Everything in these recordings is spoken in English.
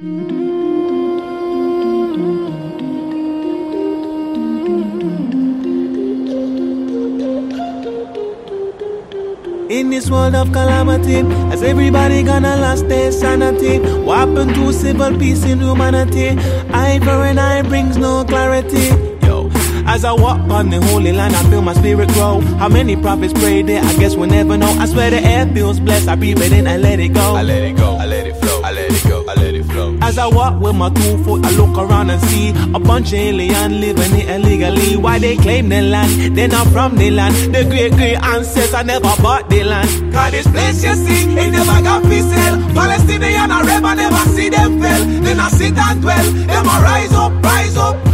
In this world of calamity, as everybody gonna lost their sanity, what happened to civil peace in humanity? Eye for an eye brings no clarity. Yo, as I walk on the holy land, I feel my spirit grow. How many prophets prayed there? I guess we'll never know. I swear the air feels blessed. I breathe it in, I let it go. I let it go, I let it flow, I let it go, I let it. As I walk with my two foot, I look around and see a bunch of alien living it illegally. Why they claim the land? They're not from the land. The great great ancestors never bought the land. Cause this place you see, it never got peace sale. Palestinian Arab, I never see them fail. Then I sit and dwell, them a rise up, rise up.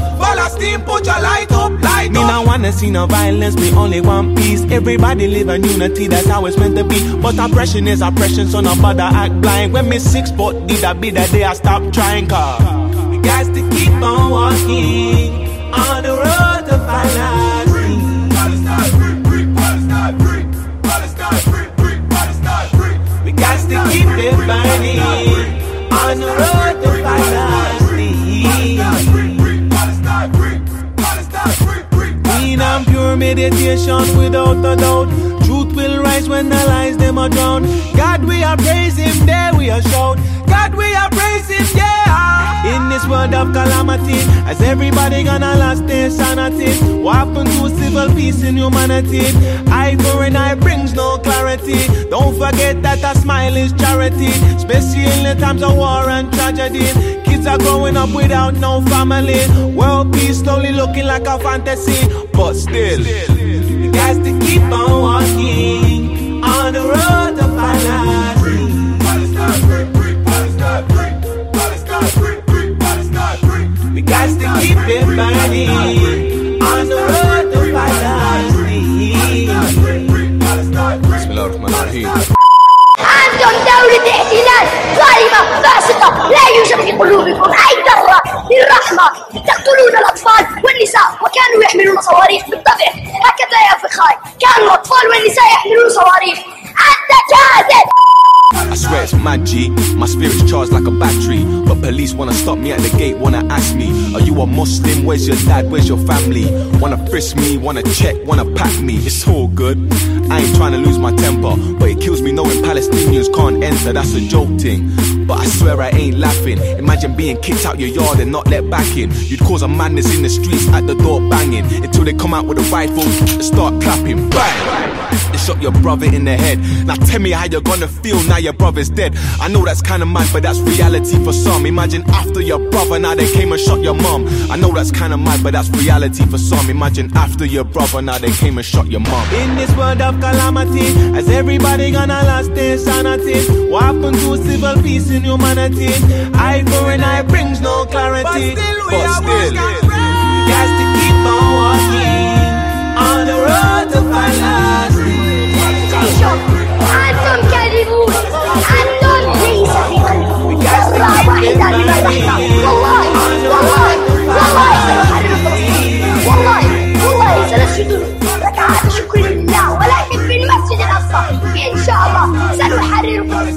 Wanna see no violence, me only want peace. Everybody live in unity, that's how it's meant to be. But oppression is oppression, so nobody act blind. When me six foot did I be that day I stop trying, cause we got to keep on walking on the road meditation without a doubt. Truth will rise when the lies them are drowned. God, we are praise Him, there we are shout. God, we are praise Him, yeah. In this world of calamity, as everybody gonna lost their sanity. What happened to civil peace in humanity? Eye for an eye brings no clarity. Don't forget that a smile is charity, especially in the times of war and tragedy Kids are growing up without no family. World peace slowly looking like a fantasy, but still, we got to keep on walking on the road to finance. We got to keep it burning on the road to finance. Bismillahirrahmanirrahim. أنتم والنساء وكانوا يحملون صواريخ بالطبع. هكذا يا فخاي كانوا الأطفال والنساء يحملون صواريخ. أنت كاذب I swear it's mad G. My spirit's charged like a battery. But police wanna stop me at the gate, wanna ask me, Are you a Muslim? Where's your dad? Where's your family? Wanna frisk me, wanna check, wanna pack me. It's all good. I ain't trying to lose my temper, but it kills me knowing Palestinians can't enter. That's a joke thing. But I swear I ain't laughing. Imagine being kicked out your yard and not let back in. You'd cause a madness in the streets at the door banging until they come out with a rifle and start clapping. Bang! They shot your brother in the head. Now tell me how you're gonna feel now your brother's dead. I know that's kinda mad, but that's reality for some. Imagine after your brother, now they came and shot your mom. I know that's kinda mad, but that's reality for some. Imagine after your brother, now they came and shot your mom. In this world of calamity, as everybody gonna lost their sanity. What happened to civil peace in humanity? Eye for an eye brings no clarity. But still, we got to الجدود وتعالوا شكر لله. ولكن في المسجد الأقصى إن شاء الله سنحرر